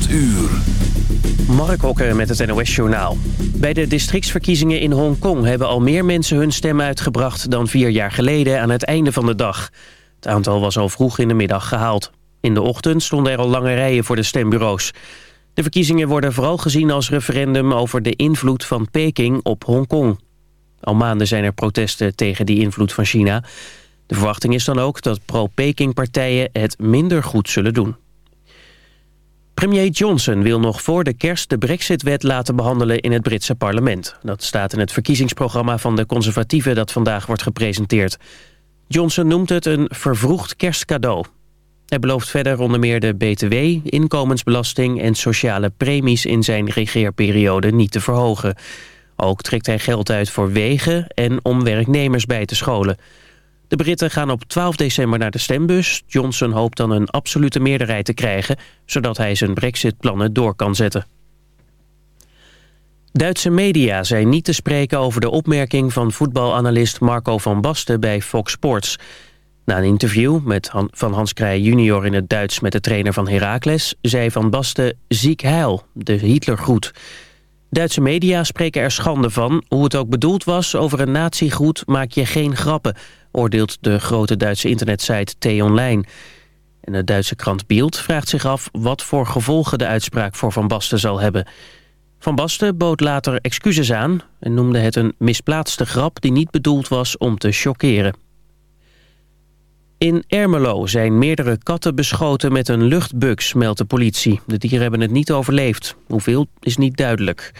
8 uur. Mark Hokker met het NOS Journaal. Bij de districtsverkiezingen in Hongkong hebben al meer mensen hun stem uitgebracht dan vier jaar geleden aan het einde van de dag. Het aantal was al vroeg in de middag gehaald. In de ochtend stonden er al lange rijen voor de stembureaus. De verkiezingen worden vooral gezien als referendum over de invloed van Peking op Hongkong. Al maanden zijn er protesten tegen die invloed van China. De verwachting is dan ook dat pro-Peking-partijen het minder goed zullen doen. Premier Johnson wil nog voor de kerst de brexit-wet laten behandelen in het Britse parlement. Dat staat in het verkiezingsprogramma van de conservatieven dat vandaag wordt gepresenteerd. Johnson noemt het een vervroegd kerstcadeau. Hij belooft verder onder meer de btw, inkomensbelasting en sociale premies in zijn regeerperiode niet te verhogen. Ook trekt hij geld uit voor wegen en om werknemers bij te scholen. De Britten gaan op 12 december naar de stembus. Johnson hoopt dan een absolute meerderheid te krijgen... zodat hij zijn brexit-plannen door kan zetten. Duitse media zijn niet te spreken over de opmerking van voetbalanalist Marco van Basten bij Fox Sports. Na een interview met van Hans Krij junior in het Duits met de trainer van Heracles... zei Van Basten ziek heil, de Hitlergroet. Duitse media spreken er schande van. Hoe het ook bedoeld was, over een natiegroet maak je geen grappen oordeelt de grote Duitse internetsite T-Online. En de Duitse krant Bild vraagt zich af wat voor gevolgen de uitspraak voor Van Basten zal hebben. Van Basten bood later excuses aan en noemde het een misplaatste grap die niet bedoeld was om te chockeren. In Ermelo zijn meerdere katten beschoten met een luchtbugs, meldt de politie. De dieren hebben het niet overleefd. Hoeveel is niet duidelijk.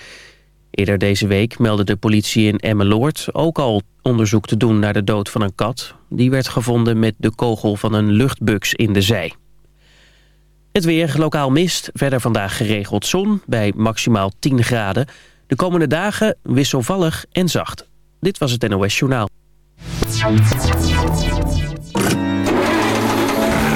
Eerder deze week meldde de politie in Emmeloord ook al onderzoek te doen naar de dood van een kat. Die werd gevonden met de kogel van een luchtbuks in de zij. Het weer, lokaal mist, verder vandaag geregeld zon bij maximaal 10 graden. De komende dagen wisselvallig en zacht. Dit was het NOS Journaal.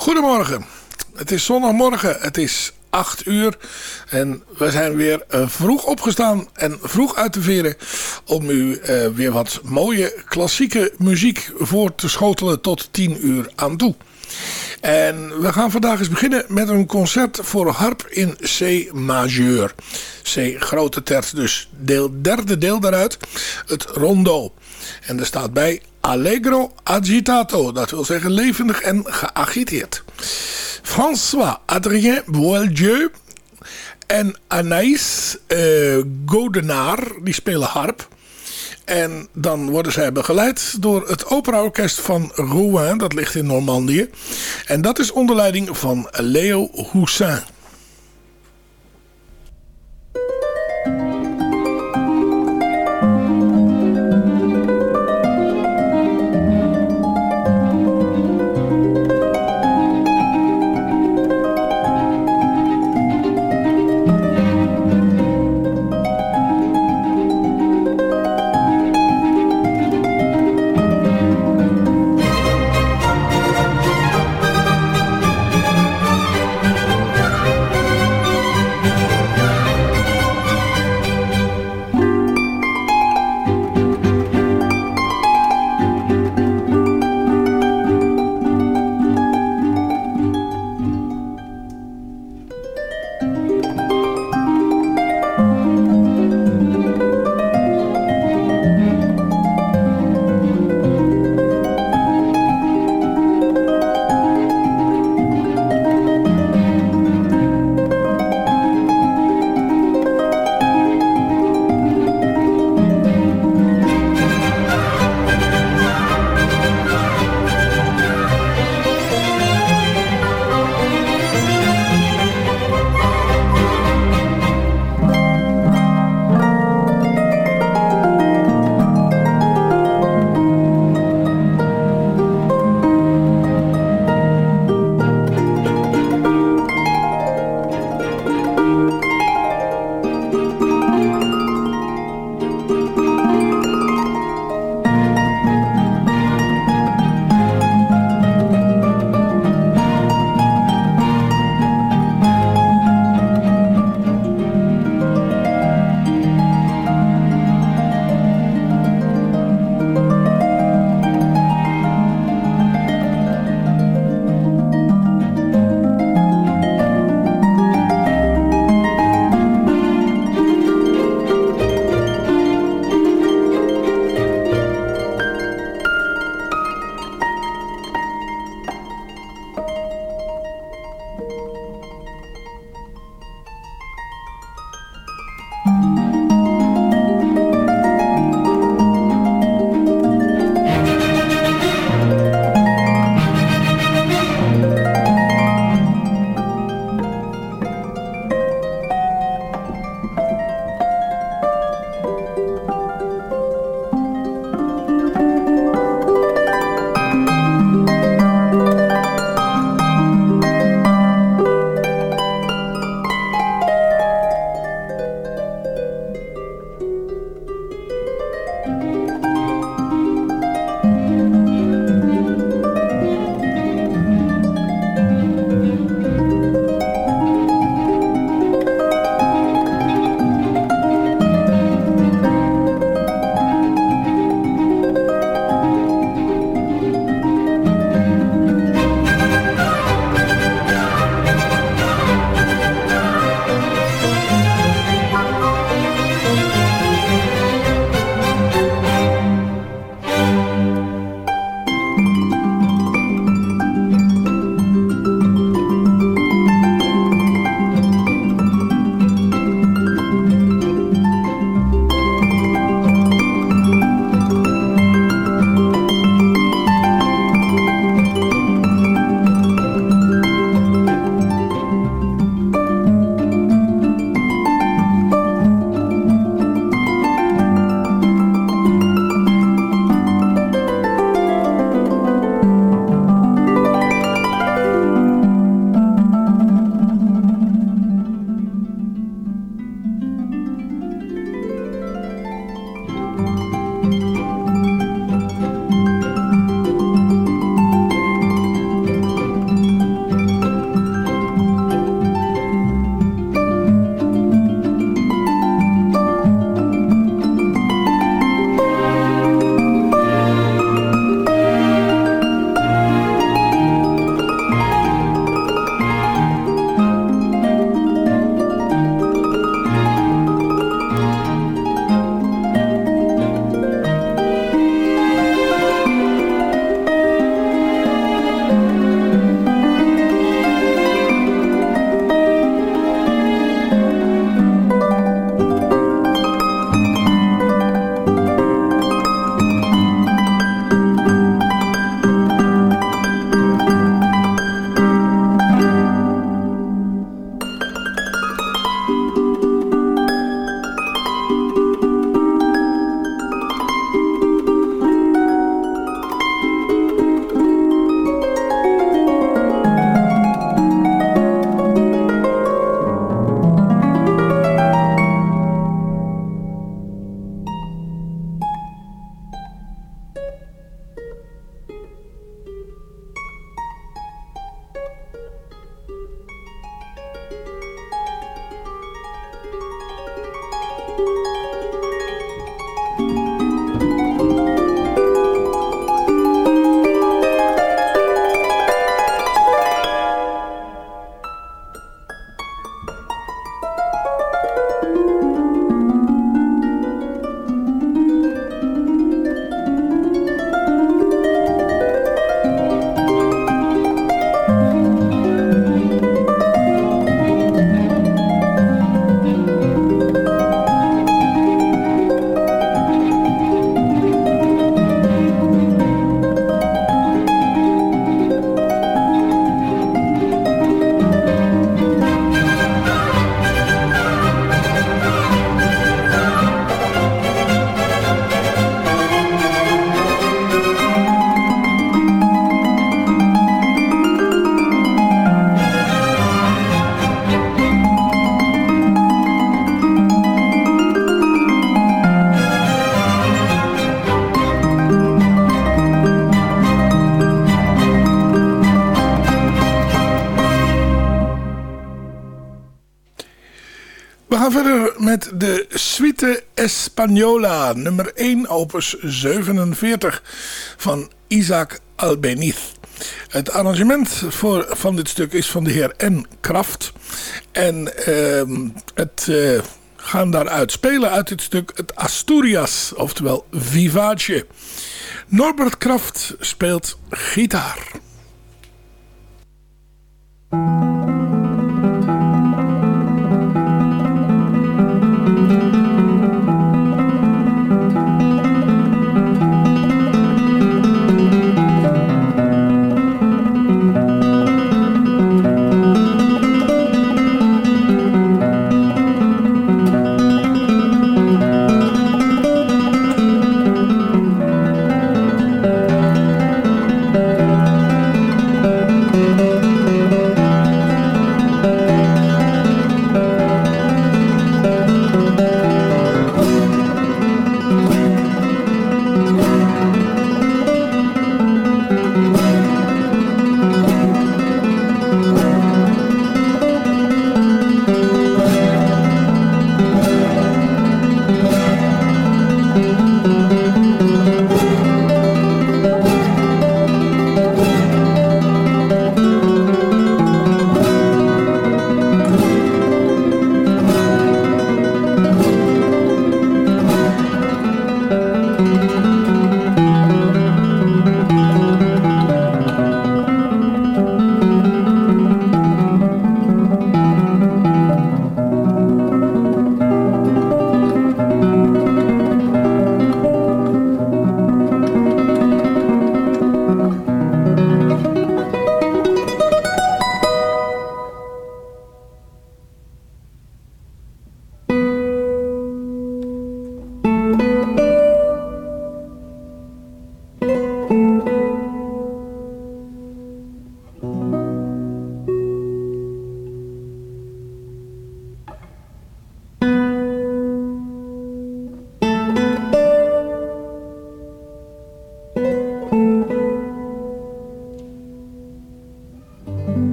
Goedemorgen. Het is zondagmorgen. Het is 8 uur. En we zijn weer uh, vroeg opgestaan en vroeg uit te veren. Om u uh, weer wat mooie klassieke muziek voor te schotelen tot 10 uur aan toe. En we gaan vandaag eens beginnen met een concert voor harp in C majeur. C grote terts, dus deel, derde deel daaruit. Het rondo. En er staat bij Allegro agitato, dat wil zeggen levendig en geagiteerd. François Adrien Boieldieu en Anaïs uh, Godenaar, die spelen harp. En dan worden zij begeleid door het operaorkest van Rouen, dat ligt in Normandië. En dat is onder leiding van Leo Houssin. Española, nummer 1, opus 47 van Isaac Albeniz. Het arrangement voor, van dit stuk is van de heer N. Kraft. En uh, het uh, gaan daaruit spelen uit dit stuk het Asturias, oftewel Vivace. Norbert Kraft speelt gitaar.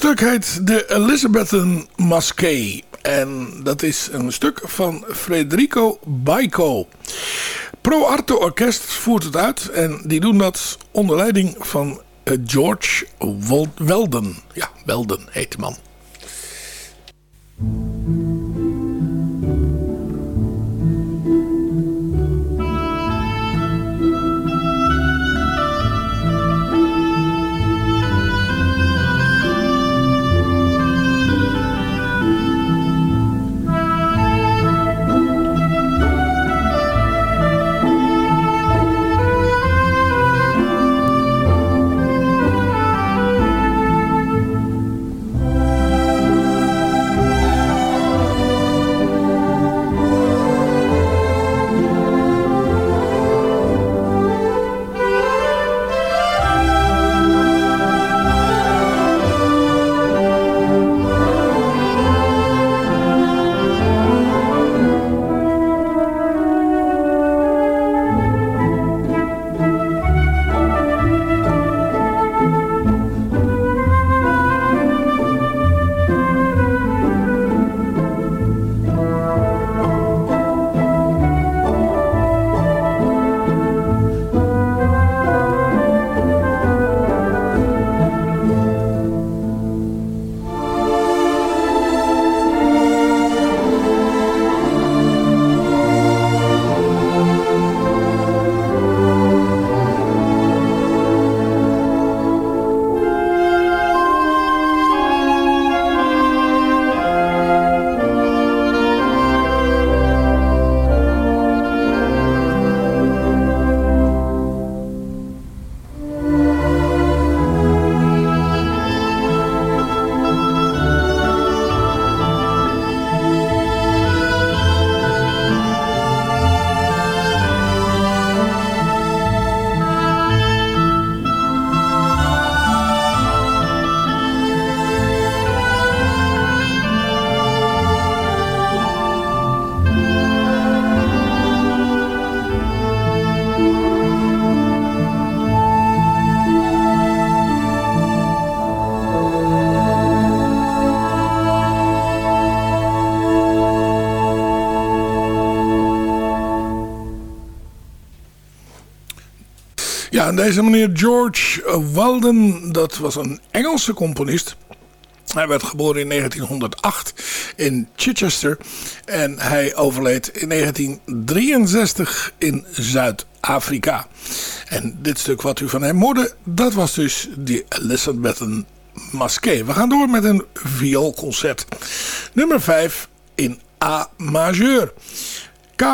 Volgende stuk heet de Elizabethan Masqué. En dat is een stuk van Federico Baico. Pro Arte Orkest voert het uit. En die doen dat onder leiding van eh, George Welden. Ja, Welden heet de man. Deze meneer George Walden, dat was een Engelse componist. Hij werd geboren in 1908 in Chichester en hij overleed in 1963 in Zuid-Afrika. En dit stuk wat u van hem hoorde, dat was dus die Elizabethan Masqué. We gaan door met een vioolconcert. Nummer 5 in A majeur. K219,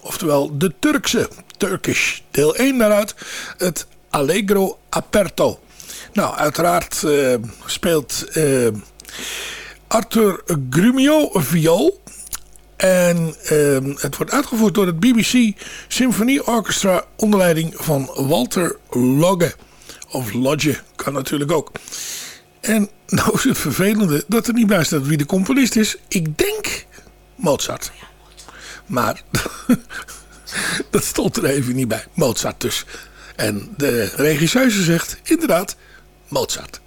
oftewel de Turkse Turkish. Deel 1 daaruit, het Allegro Aperto. Nou, uiteraard uh, speelt uh, Arthur Grumio viool. En uh, het wordt uitgevoerd door het BBC Symphony Orchestra onder leiding van Walter Logge. Of Lodge, kan natuurlijk ook. En nou is het vervelende dat er niet bij staat wie de componist is. Ik denk Mozart. Maar dat stond er even niet bij. Mozart dus. En de regisseuse zegt inderdaad Mozart.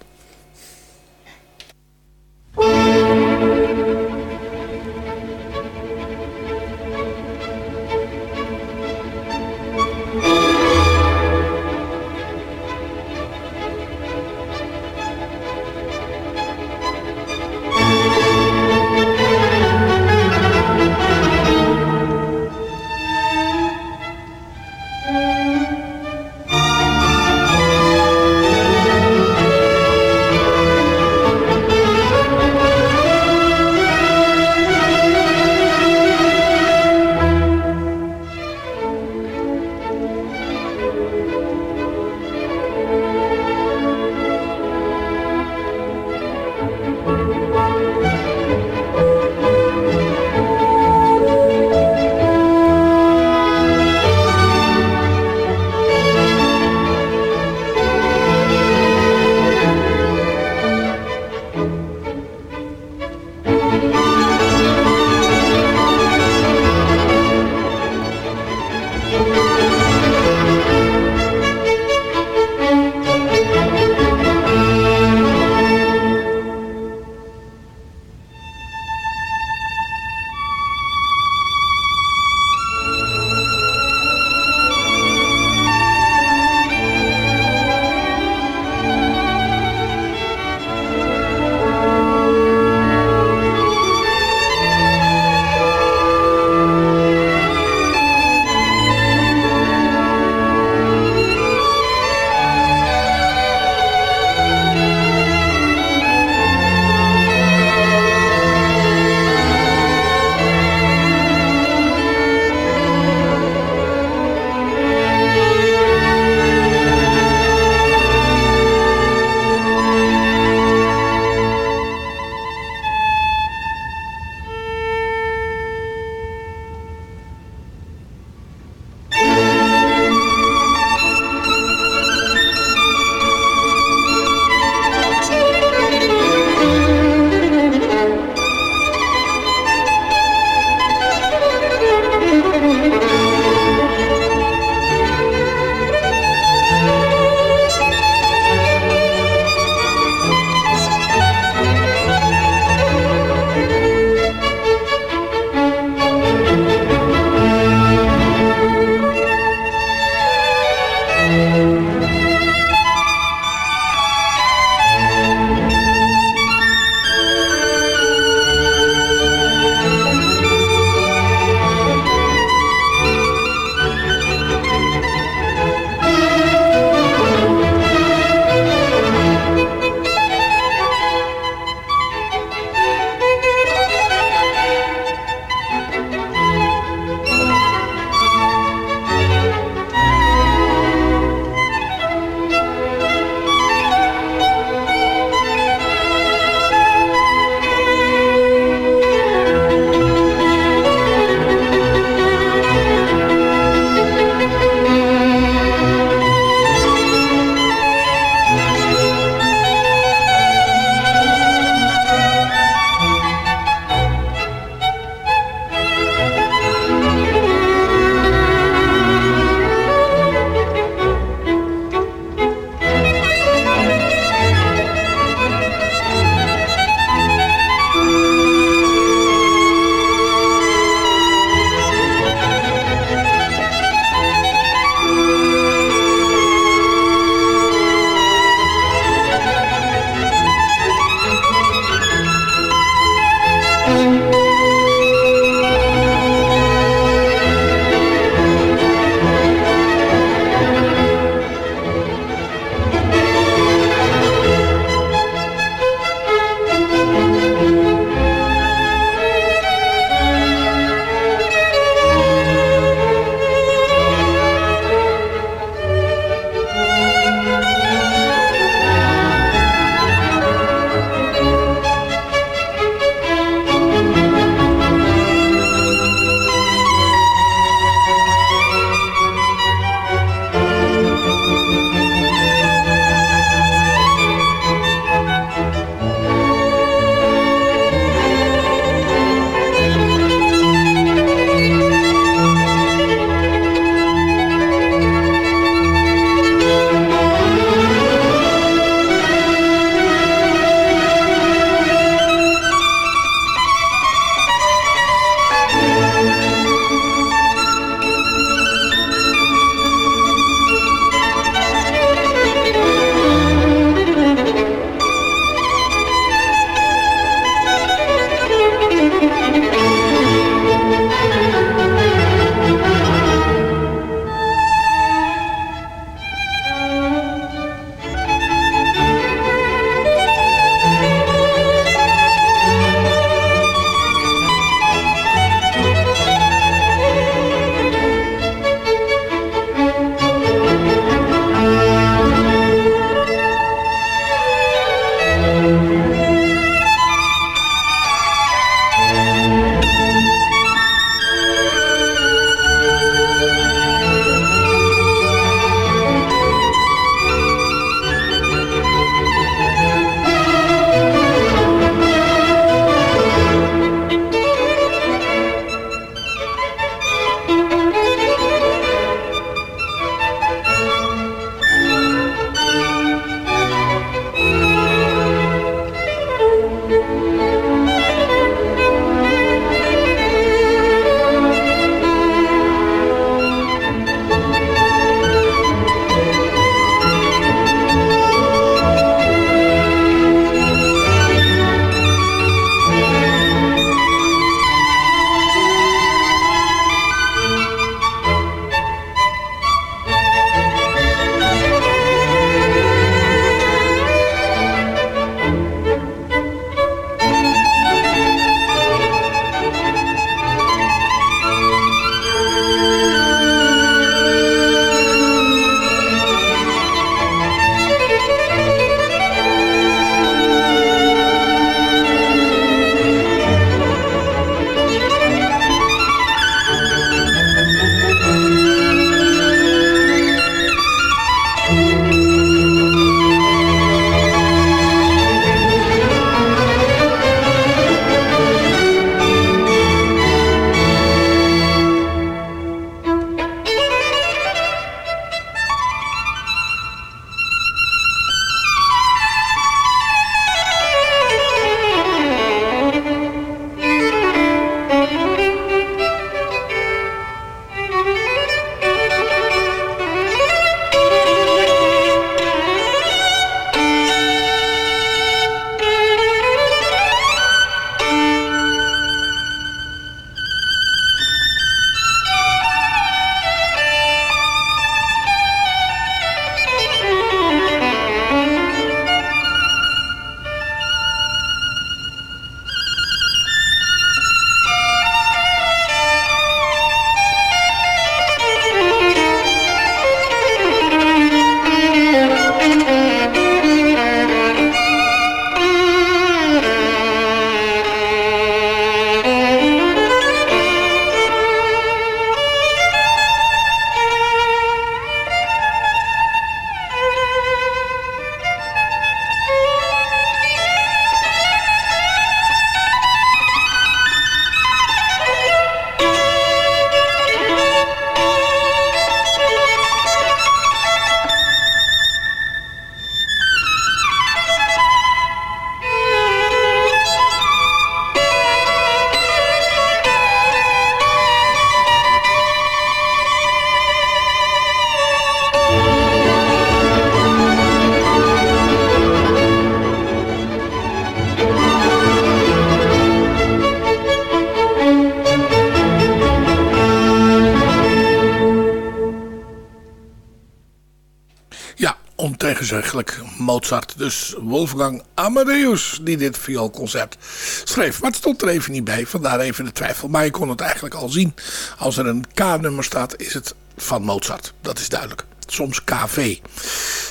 Ontegenzeggelijk Mozart. Dus Wolfgang Amadeus die dit vioolconcert schreef. Maar het stond er even niet bij, vandaar even de twijfel. Maar je kon het eigenlijk al zien. Als er een K-nummer staat, is het van Mozart. Dat is duidelijk. Soms KV.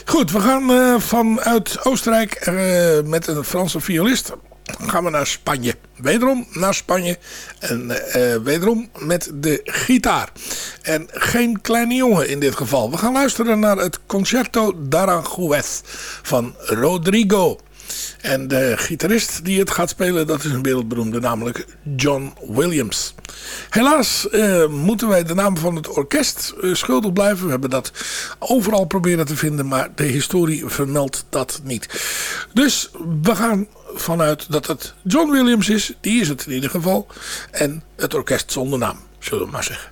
Goed, we gaan uh, vanuit Oostenrijk uh, met een Franse violist gaan we naar Spanje. Wederom naar Spanje. En uh, wederom met de gitaar. En geen kleine jongen in dit geval. We gaan luisteren naar het Concerto d'Aranjuez van Rodrigo. En de gitarist die het gaat spelen, dat is een wereldberoemde, namelijk John Williams. Helaas uh, moeten wij de naam van het orkest uh, schuldig blijven. We hebben dat overal proberen te vinden, maar de historie vermeldt dat niet. Dus we gaan vanuit dat het John Williams is. Die is het in ieder geval. En het orkest zonder naam, zullen we maar zeggen.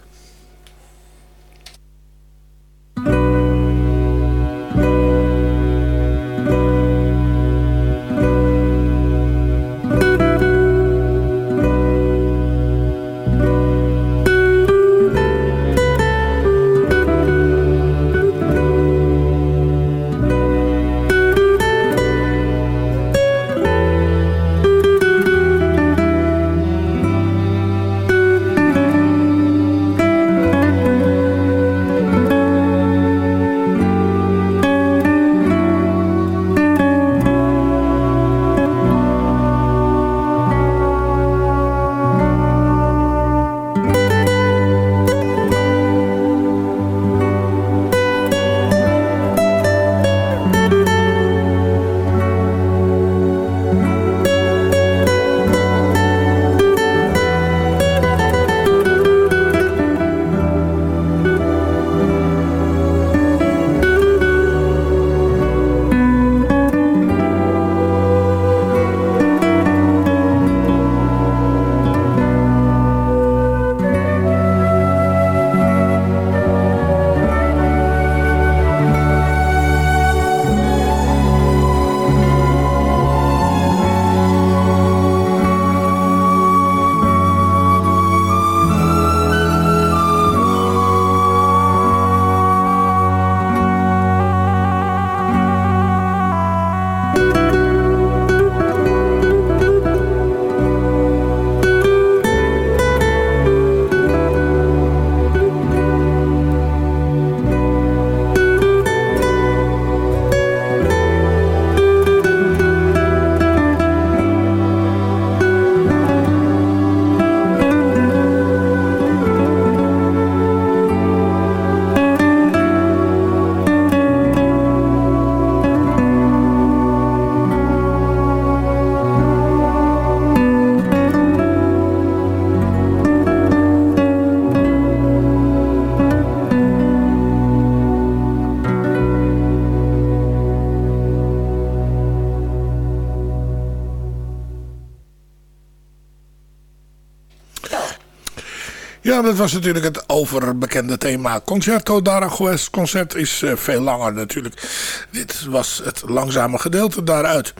Dat was natuurlijk het overbekende thema. Concerto d'Aragoes concert is uh, veel langer natuurlijk. Dit was het langzame gedeelte daaruit.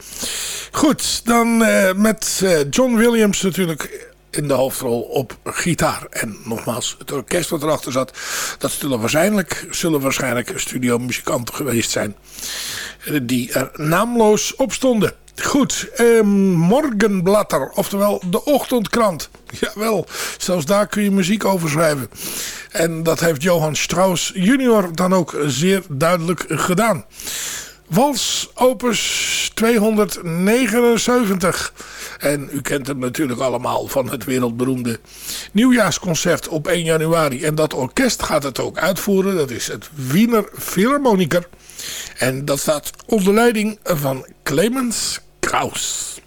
Goed, dan uh, met uh, John Williams natuurlijk in de hoofdrol op gitaar. En nogmaals, het orkest wat erachter zat, dat zullen waarschijnlijk, zullen waarschijnlijk studiomuzikanten geweest zijn. Die er naamloos op stonden. Goed, eh, Morgenblatter, oftewel de ochtendkrant. Jawel, zelfs daar kun je muziek over schrijven. En dat heeft Johan Strauss junior dan ook zeer duidelijk gedaan. Wals opus 279. En u kent hem natuurlijk allemaal van het wereldberoemde nieuwjaarsconcert op 1 januari. En dat orkest gaat het ook uitvoeren. Dat is het Wiener Philharmoniker. En dat staat onder leiding van Clemens Kraus.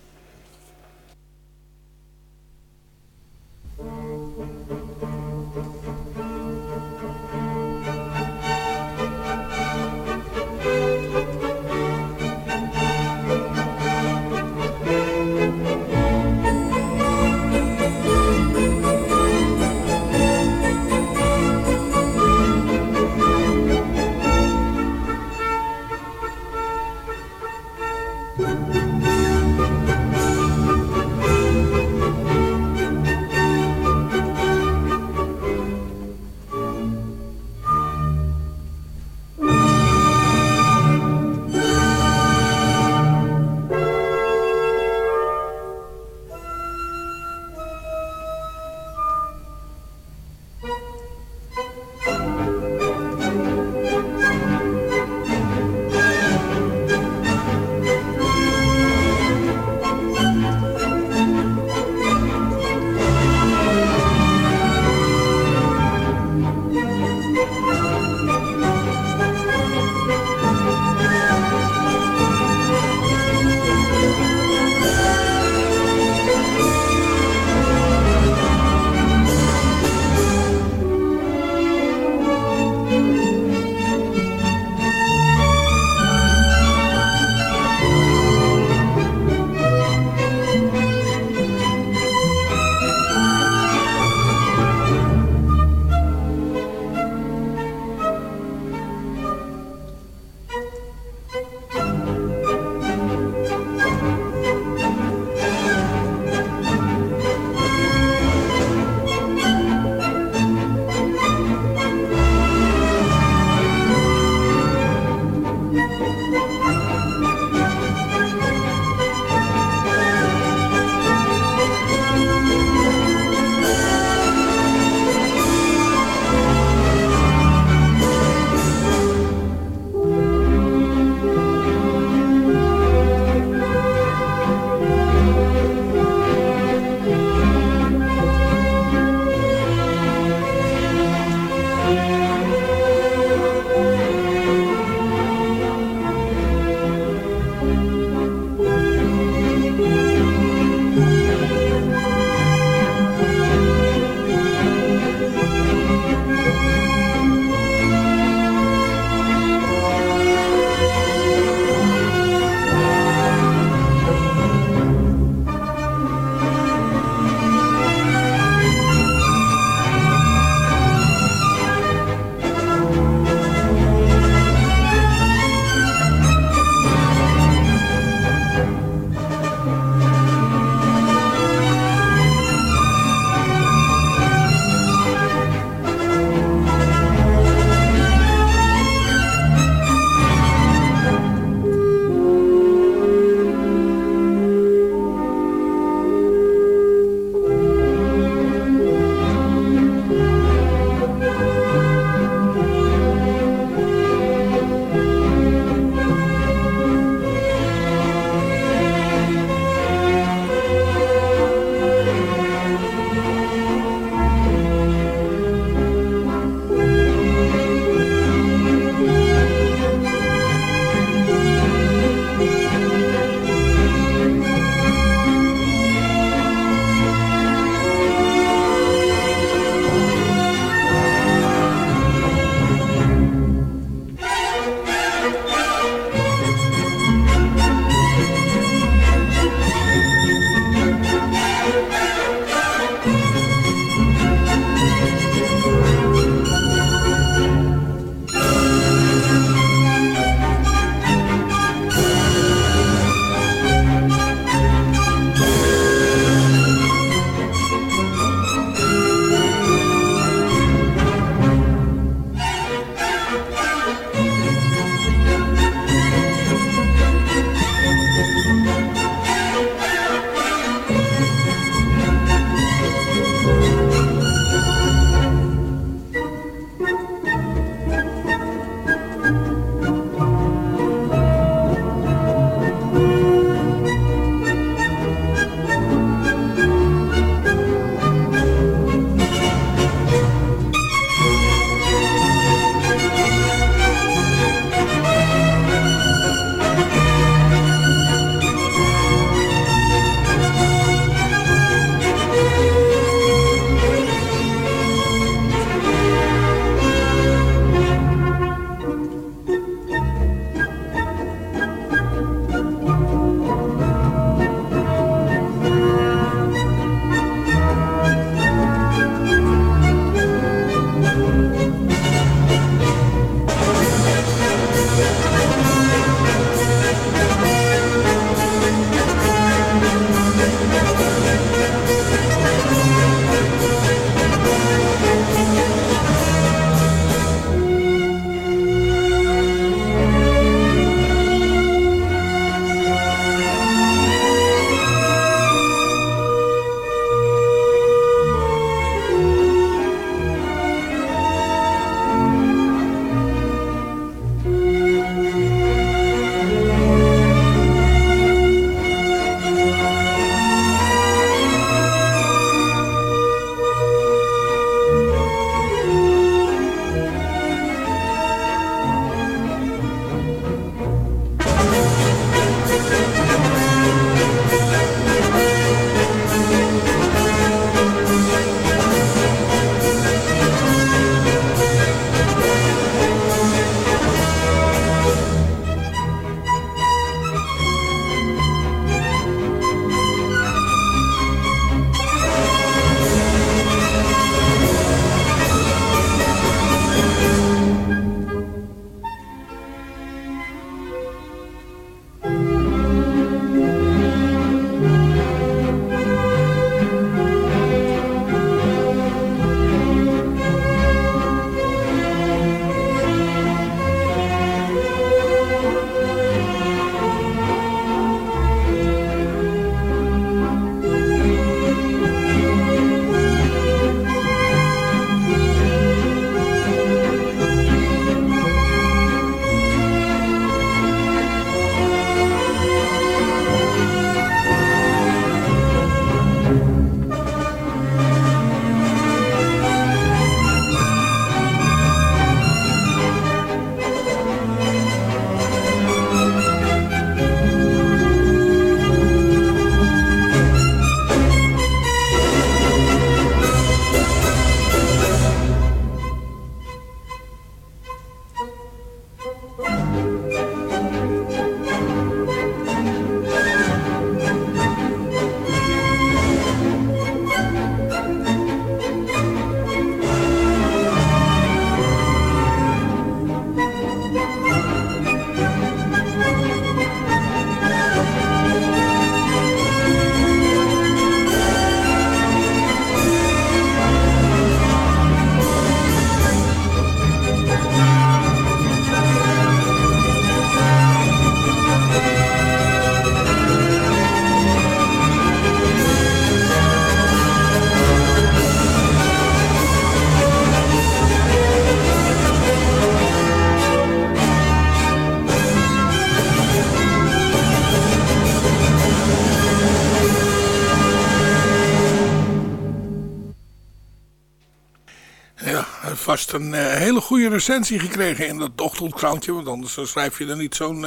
Een eh, hele goede recensie gekregen in dat ochtendkrantje. Want anders schrijf je er niet zo'n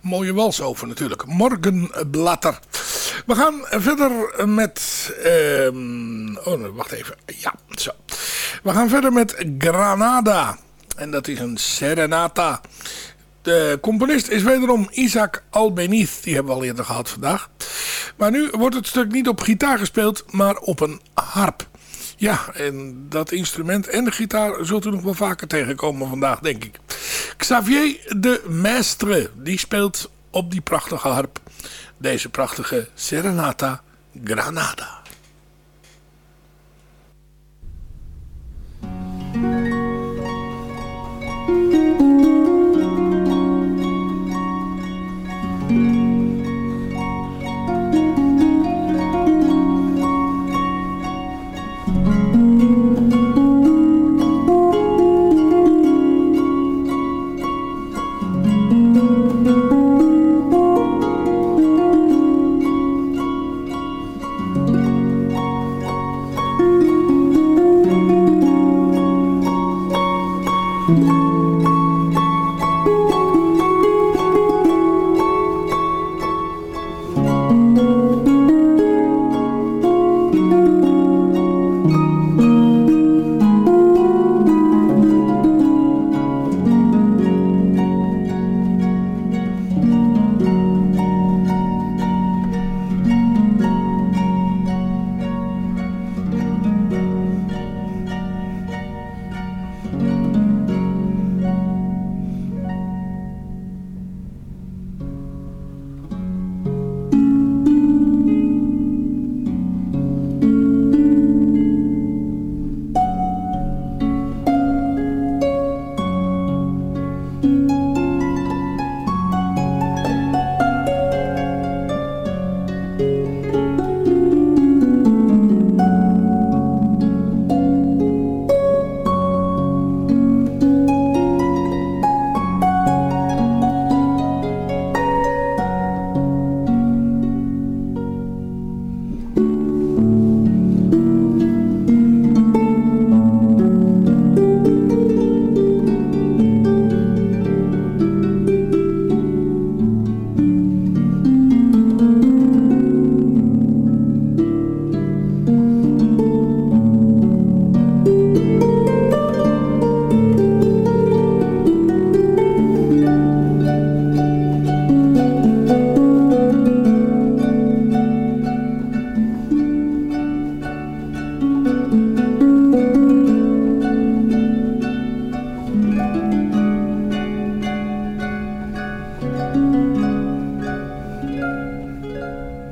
mooie wals over natuurlijk. Morgenblatter. We gaan verder met... Ehm, oh, wacht even. Ja, zo. We gaan verder met Granada. En dat is een serenata. De componist is wederom Isaac Albeniz. Die hebben we al eerder gehad vandaag. Maar nu wordt het stuk niet op gitaar gespeeld, maar op een harp. Ja, en dat instrument en de gitaar zult u nog wel vaker tegenkomen vandaag, denk ik. Xavier de Maistre, die speelt op die prachtige harp deze prachtige Serenata Granada. Música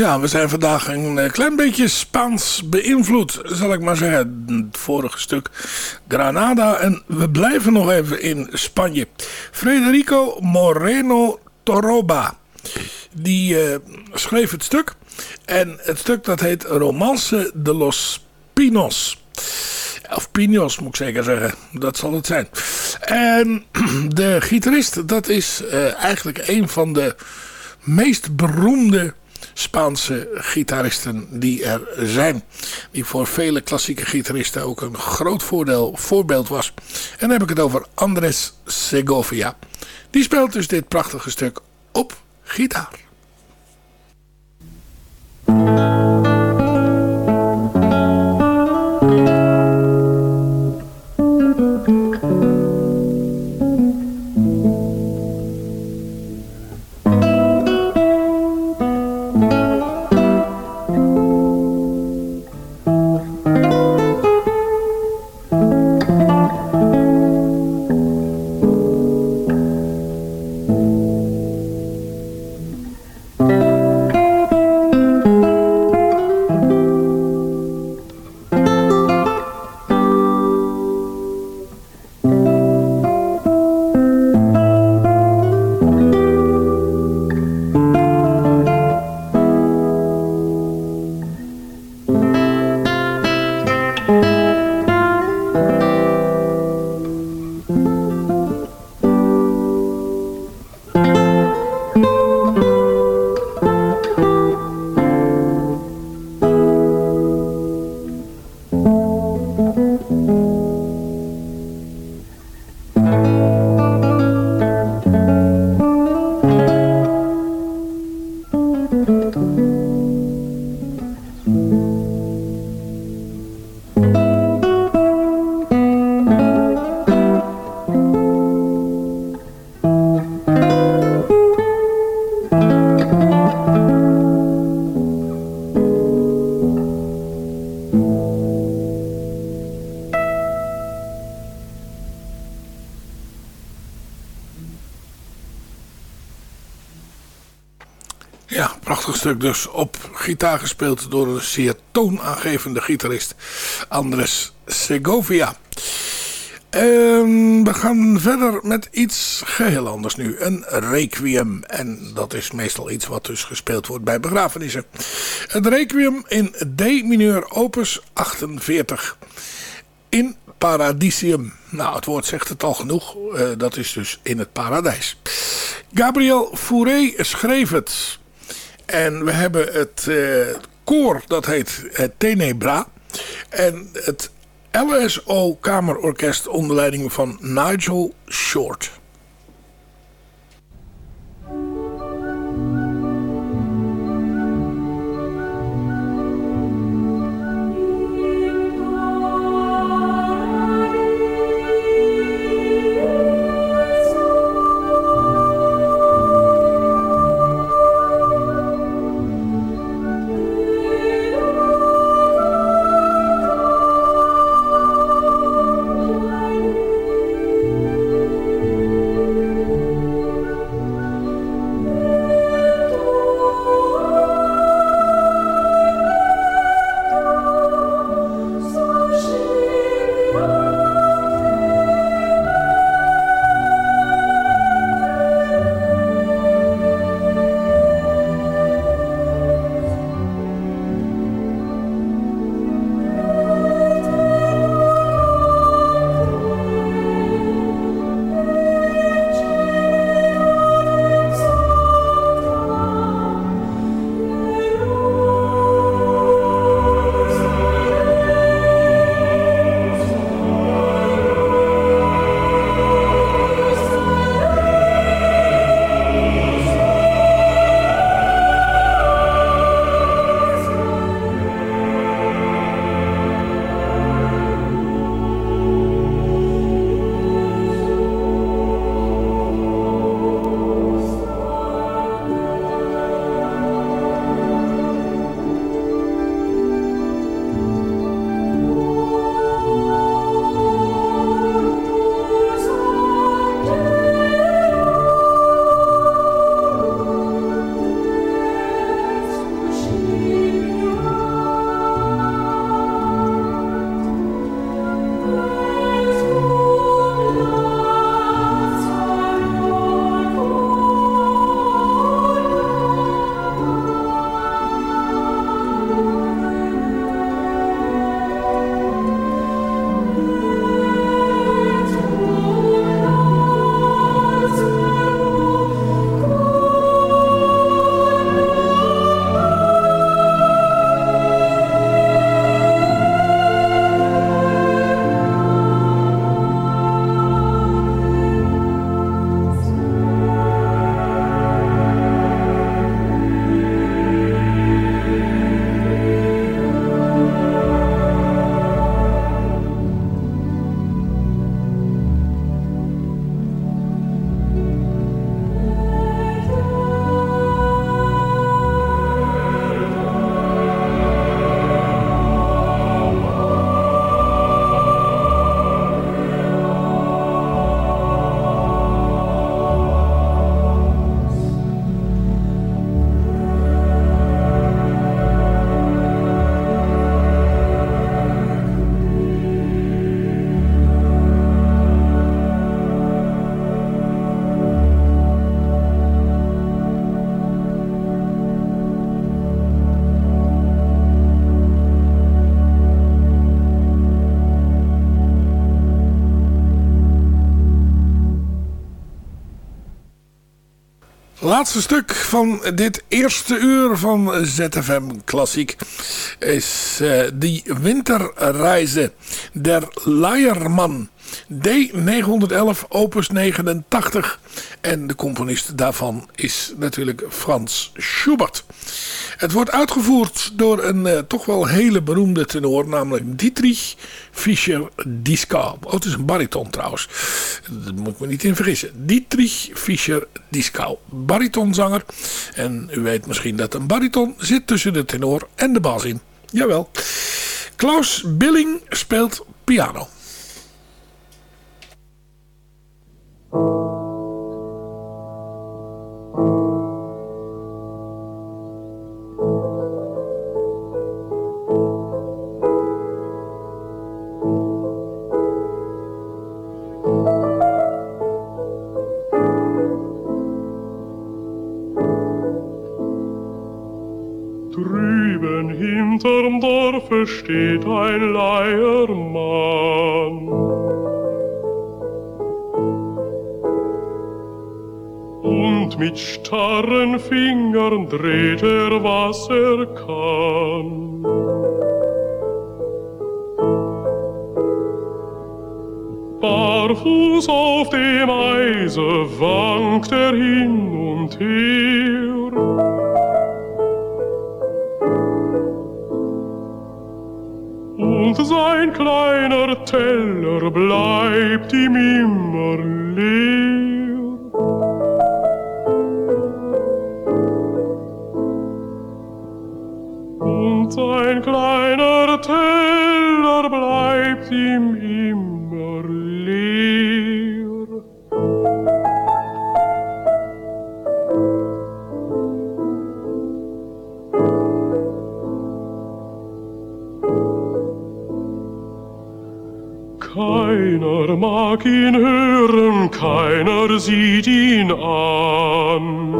Ja, we zijn vandaag een eh, klein beetje Spaans beïnvloed, zal ik maar zeggen. Het vorige stuk Granada. En we blijven nog even in Spanje. Federico Moreno Toroba. Die uh, schreef het stuk. En het stuk dat heet Romance de los Pinos. Of Pinos moet ik zeker zeggen. Dat zal het zijn. En de gitarist, dat is uh, eigenlijk een van de meest beroemde Spaanse gitaristen die er zijn. Die voor vele klassieke gitaristen ook een groot voordeel, voorbeeld was. En dan heb ik het over Andres Segovia. Die speelt dus dit prachtige stuk op gitaar. Dus op gitaar gespeeld door een zeer toonaangevende gitarist Andres Segovia. En we gaan verder met iets geheel anders nu. Een requiem. En dat is meestal iets wat dus gespeeld wordt bij begrafenissen. Het requiem in D mineur opus 48. In paradisium. Nou, het woord zegt het al genoeg. Uh, dat is dus in het paradijs. Gabriel Fauré schreef het. En we hebben het uh, koor, dat heet uh, Tenebra. En het LSO Kamerorkest onder leiding van Nigel Short. Laatste stuk van dit eerste uur van ZFM Klassiek is uh, die winterreizen der Leierman. D911 opus 89 en de componist daarvan is natuurlijk Frans Schubert. Het wordt uitgevoerd door een uh, toch wel hele beroemde tenor, namelijk Dietrich Fischer-Dieskau. Oh, het is een bariton trouwens. Dat moet ik me niet in vergissen. Dietrich Fischer-Dieskau, baritonzanger. En u weet misschien dat een bariton zit tussen de tenor en de bas in. Jawel. Klaus Billing speelt piano. Steht ein Leiermann. Und mit starren Fingern dreht er, was er kann. Barfuß auf dem Eise wankt er hin und her. Sein kleiner Teller bleibt ihm immer leer. Und sein kleiner Teller bleibt ihm mag ihn hören, keiner sieht ihn an.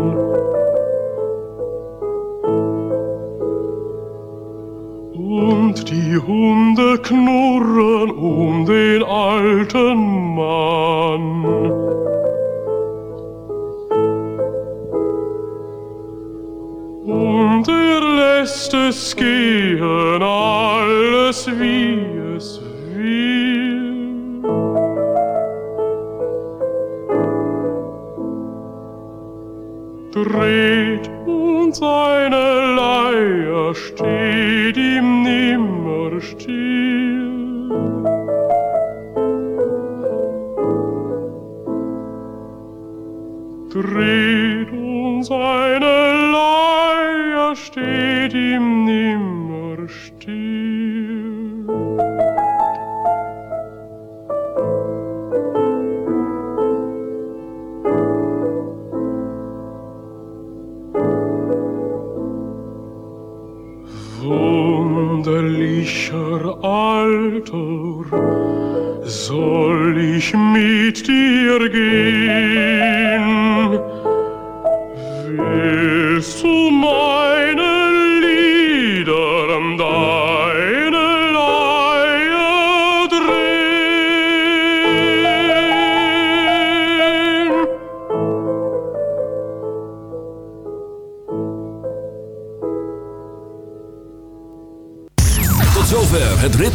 Und die Hunde knurren um den alten Mann. Und er lässt es gehen, alles wie dreht und seine Leier steht ihm nimmer still. Dreht und seine Leier steht ihm nimmer Alter, soll ich mit dir gehen? Willst